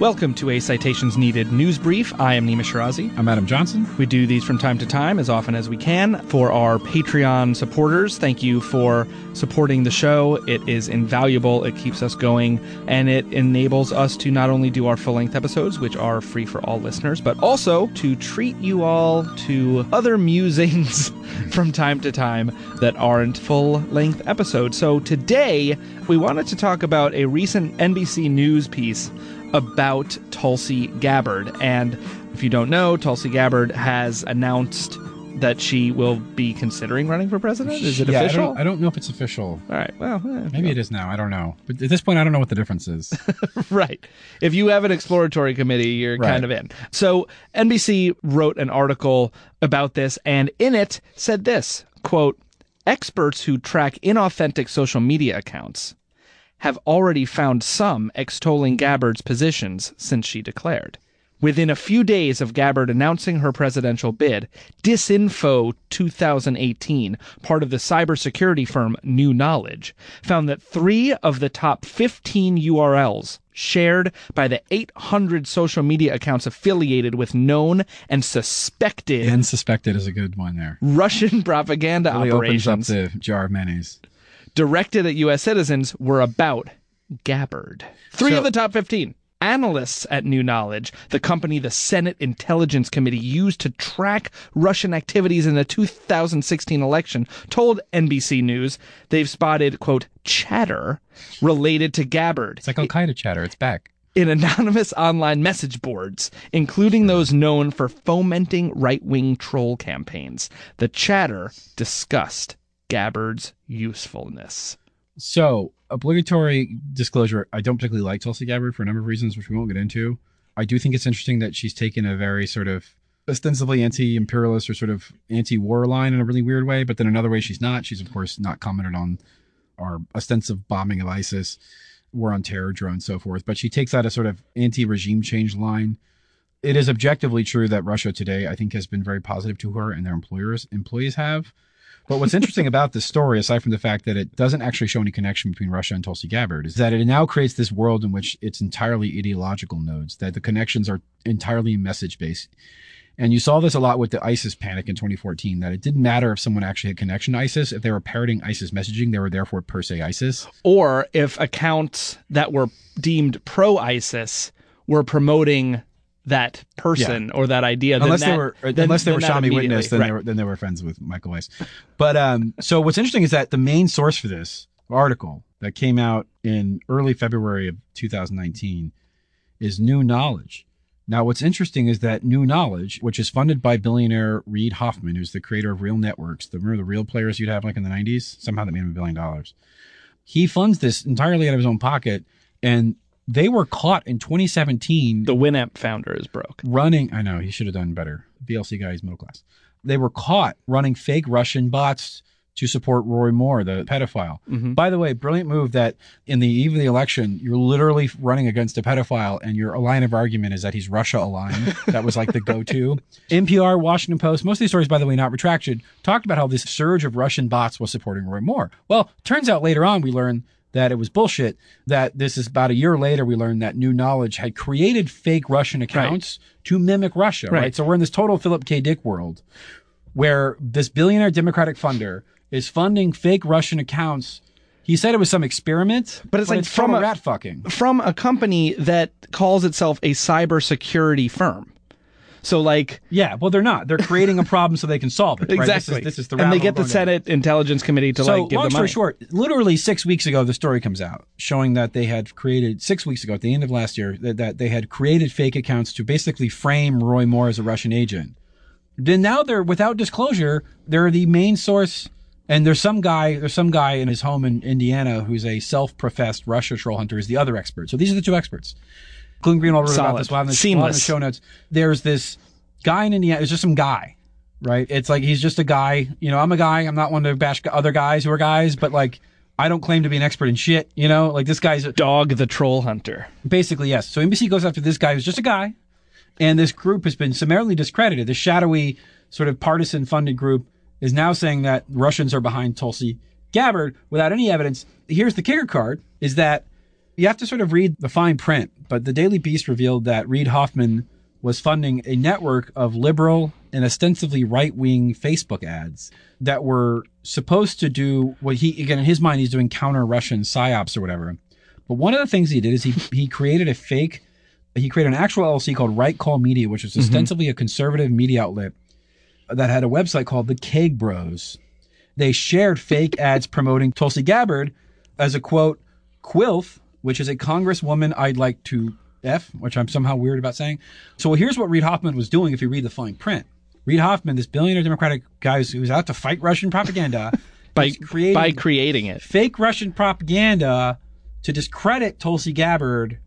Welcome to a Citations Needed news brief. I am Nima Shirazi. I'm Adam Johnson. We do these from time to time, as often as we can. For our Patreon supporters, thank you for supporting the show. It is invaluable. It keeps us going, and it enables us to not only do our full length episodes, which are free for all listeners, but also to treat you all to other musings from time to time that aren't full length episodes. So today, we wanted to talk about a recent NBC News piece about Tulsi Gabbard. And if you don't know, Tulsi Gabbard has announced that she will be considering running for president. Is it yeah, official? I don't, I don't know if it's official. All right. Well, eh, Maybe it is now. I don't know. But at this point, I don't know what the difference is. right. If you have an exploratory committee, you're Right. kind of in. So NBC wrote an article about this and in it said this quote, experts who track inauthentic social media accounts have already found some extolling Gabbard's positions since she declared. Within a few days of Gabbard announcing her presidential bid, Disinfo 2018, part of the cybersecurity firm New Knowledge, found that three of the top 15 URLs shared by the 800 social media accounts affiliated with known and suspected and suspected is a good one there. Russian propaganda Really opens up the jar of mayonnaise. Directed at U.S. citizens were about Gabbard. Three So- of the top 15. Analysts at New Knowledge, the company the Senate Intelligence Committee used to track Russian activities in the 2016 election, told NBC News they've spotted, quote, chatter related to Gabbard It's like all kind of chatter. It's back. in anonymous online message boards, including those known for fomenting right wing troll campaigns. The chatter discussed Gabbard's usefulness. So, obligatory disclosure I don't particularly like Tulsi Gabbard for a number of reasons, which we won't get into. I do think it's interesting that she's taken a very sort of ostensibly anti imperialist or sort of anti war line in a really weird way, but then another way she's not. She's, of course, not commented on our ostensive bombing of ISIS, war on terror, drone, so forth. But she takes out a sort of anti regime change line. It is objectively true that Russia today, I think, has been very positive to her and their employers employees have. But what's interesting about this story, aside from the fact that it doesn't actually show any connection between Russia and Tulsi Gabbard, is that it now creates this world in which it's entirely ideological nodes, that the connections are entirely message based. And you saw this a lot with the ISIS panic in 2014, that it didn't matter if someone actually had connection to ISIS. If they were parroting ISIS messaging, they were therefore per se ISIS. or if accounts that were deemed pro ISIS were promoting that person or that idea, unless that- they were then- unless they were Shami witness, then right. they were then they were friends with Michael Weiss. But um, so what's interesting is that the main source for this article that came out in early February of 2019 is New Knowledge. Now, what's interesting is that New Knowledge, which is funded by billionaire Reid Hoffman, who's the creator of Real Networks, the remember the real players you'd have like in the 90s, somehow that made him a billion dollars. He funds this entirely out of his own pocket, and they were caught in 2017 the Winamp founder is broke. running. I know he should have done better. VLC guy is middle class. They were caught running fake Russian bots to support Roy Moore, the pedophile. Mhm. By the way, brilliant move that in the eve of the election, you're literally running against a pedophile, and your line of argument is that he's Russia aligned. that was like the go-to. NPR, Washington Post, most of these stories, by the way, not retracted, talked about how this surge of Russian bots was supporting Roy Moore. Well, turns out later on we learned that it was bullshit. That this is about a year later, we learned that New Knowledge had created fake Russian accounts to mimic Russia, right. Right. So we're in this total Philip K. Dick world where this billionaire Democratic funder is funding fake Russian accounts. He said it was some experiment, But it's like it's from a- rat fucking. From a company that calls itself a cybersecurity firm. So like Yeah, well, they're not. They're creating a problem so they can solve it. right? exactly, This is, this is the and they get the going down. Senate Intelligence Committee to so like give long story money. short, literally six weeks ago, the story comes out showing that they had created six weeks ago at the end of last year that, that they had created fake accounts to basically frame Roy Moore as a Russian agent. Then now they're without disclosure. They're the main source, and there's some guy. There's some guy in his home in Indiana who's a self-professed Russia troll hunter. Is the other expert. So these are the two experts. Glenn Greenwald wrote about this. We'll have, in the, we'll have in the show notes. There's this guy in Indiana. It's just some guy right? It's like he's just a guy. You know, I'm a guy. I'm not one to bash other guys who are guys, but like I don't claim to be an expert in shit. You know, like this guy's a, Dog the troll hunter. basically yes. So NBC goes after this guy who's just a guy, and this group has been summarily discredited. The shadowy sort of partisan funded group is now saying that Russians are behind Tulsi Gabbard without any evidence. Here's the kicker card: is that You have to sort of read the fine print, but the Daily Beast revealed that Reid Hoffman was funding a network of liberal and ostensibly right wing Facebook ads that were supposed to do what he, again, in his mind, he's doing counter Russian psyops or whatever. But one of the things he did is he, he created a fake, he created an actual LLC called Right Call Media, which was mm-hmm. ostensibly a conservative media outlet that had a website called the Keg Bros. They shared fake ads promoting Tulsi Gabbard as a quote, quilf, which is a congresswoman I'd like to F, which I'm somehow weird about saying. So here's what Reid Hoffman was doing if you read the fine print. Reid Hoffman, this billionaire Democratic guy who's, who's out to fight Russian propaganda, by creating by creating it. fake Russian propaganda to discredit Tulsi Gabbard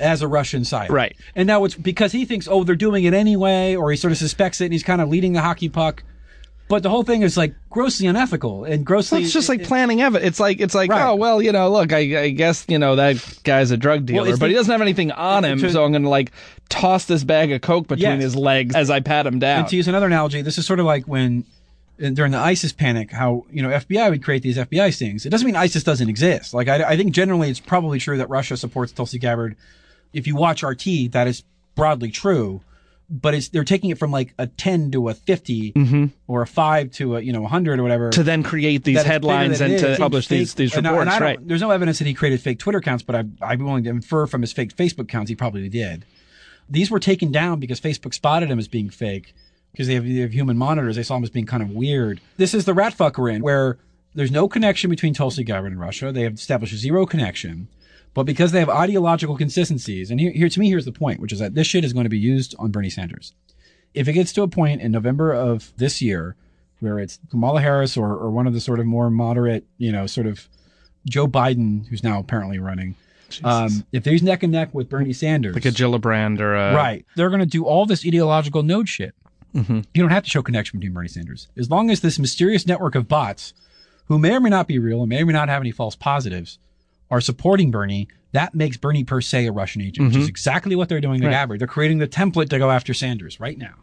as a Russian psyop. Right. And now it's because he thinks, oh, they're doing it anyway, or he sort of suspects it and he's kind of leading the hockey puck. But the whole thing is like grossly unethical and grossly. Well, it's just like planning evidence. It's like it's like Right. oh well, you know, look, I, I guess you know that guy's a drug dealer, it's but the- he doesn't have anything on him, to- so I'm going to like toss this bag of coke between Yes. his legs as I pat him down. And to use another analogy, this is sort of like when uh, during the ISIS panic, how you know FBI would create these FBI stings. It doesn't mean ISIS doesn't exist. Like I, I think generally it's probably true that Russia supports Tulsi Gabbard. If you watch RT, that is broadly true. But it's they're taking it from like a ten to a 50 mm-hmm. or a five to a you know a hundred or whatever. to then create these that it's bigger headlines and to publish Fake- these these and I- and reports, I right? There's no evidence that he created fake Twitter accounts, but I, I'd be willing to infer from his fake Facebook accounts he probably did. These were taken down because Facebook spotted him as being fake because they have, they have human monitors. They saw him as being kind of weird. This is the rat fuck we're in, where there's no connection between Tulsi Gabbard and Russia. They have established a zero connection. But because they have ideological consistencies, and here, here to me, here's the point, which is that this shit is going to be used on Bernie Sanders if it gets to a point in November of this year where it's Kamala Harris or, or one of the sort of more moderate, you know, sort of Joe Biden, who's now apparently running, um, if there's neck and neck with Bernie Sanders, like a Gillibrand or a right, they're going to do all this ideological node shit. Mm-hmm. You don't have to show connection between Bernie Sanders. As long as this mysterious network of bots, who may or may not be real and may or may not have any false positives, are supporting Bernie, that makes Bernie per se a Russian agent, which is exactly what they're doing to Mm-hmm. Right. Gabbard. They're creating the template to go after Sanders right now.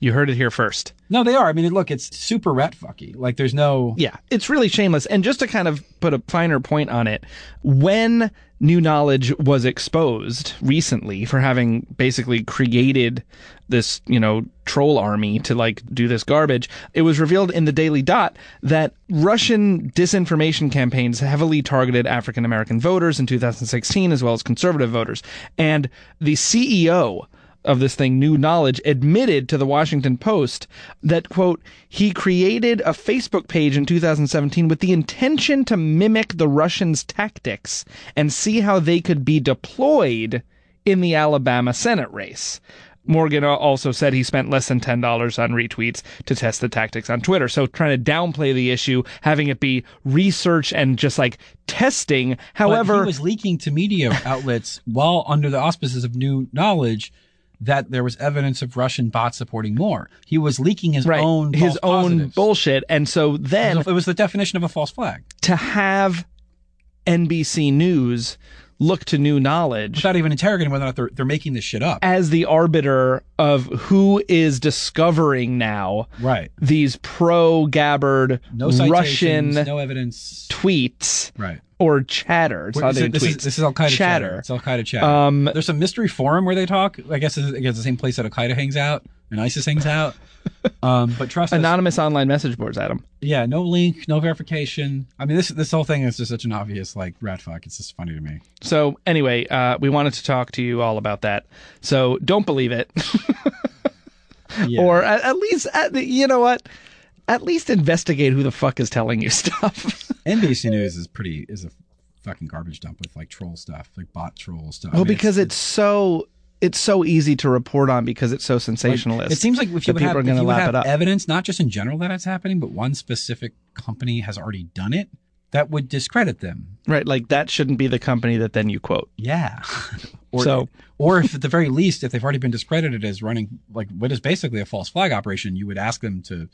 You heard it here first. No, they are. I mean, look, it's super rat fucky. Like, there's no. Yeah, it's really shameless. And just to kind of put a finer point on it, when New Knowledge was exposed recently for having basically created this, you know, troll army to like do this garbage, it was revealed in the Daily Dot that Russian disinformation campaigns heavily targeted African American voters in 2016 as well as conservative voters. And the CEO of this thing, New Knowledge, admitted to the Washington Post that, quote, he created a Facebook page in 2017 with the intention to mimic the Russians' tactics and see how they could be deployed in the Alabama Senate race. Morgan also said he spent less than $10 on retweets to test the tactics on Twitter. So trying to downplay the issue, having it be research and just like testing. But However, he was leaking to media outlets while under the auspices of new knowledge that there was evidence of Russian bots supporting Moore. He was leaking his right, own his own positives. bullshit. And so then It was the definition of a false flag to have NBC News look to new knowledge without even interrogating whether or not they're, they're making this shit up. as the arbiter of who is discovering now Right. these pro Gabbard No Russian no evidence. tweets Right. Or chatter. It's Wait, not is, this, tweets. is, this is Al Qaeda chatter. chatter. It's Al Qaeda chatter. Um, There's a mystery forum where they talk. I guess it's, I the same place that Al Qaeda hangs out and ISIS hangs out. Um, but trust us, Anonymous online message boards, Adam. yeah, no link, no verification. I mean, this this whole thing is just such an obvious like rat fuck. It's just funny to me. So anyway, uh, we wanted to talk to you all about that. So don't believe it, Yeah. or at, at least, at, the- you know what? At least investigate who the fuck is telling you stuff. NBC News is pretty is a fucking garbage dump with like troll stuff, like bot troll stuff. I well, mean, because it's, so it's so easy to report on because it's so sensationalist. It seems like if you would people have, are you would lap it up. evidence, not just in general that it's happening, but one specific company has already done it, that would discredit them. right. Like that shouldn't be the company that then you quote. Yeah. or, So- or if at the very least, if they've already been discredited as running like what is basically a false flag operation, you would ask them to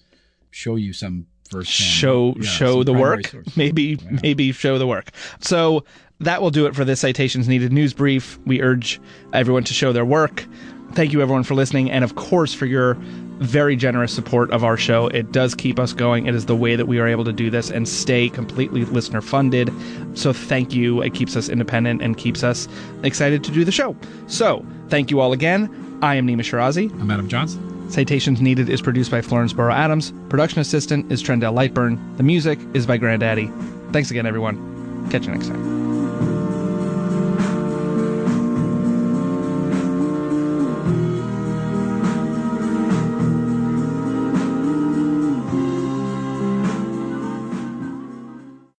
show you some first show show the work maybe maybe show the work so that will do it for this citations needed news brief we urge everyone to show their work thank you everyone for listening, and of course for your very generous support of our show. It does keep us going. It is the way that we are able to do this and stay completely listener funded. So thank you. It keeps us independent and keeps us excited to do the show. So thank you all again. I am Nima Shirazi. I'm Adam Johnson. Citations Needed is produced by Florence Barrau-Adams. Production assistant is Trendell Lightburn. The music is by Grandaddy. Thanks again, everyone. Catch you next time.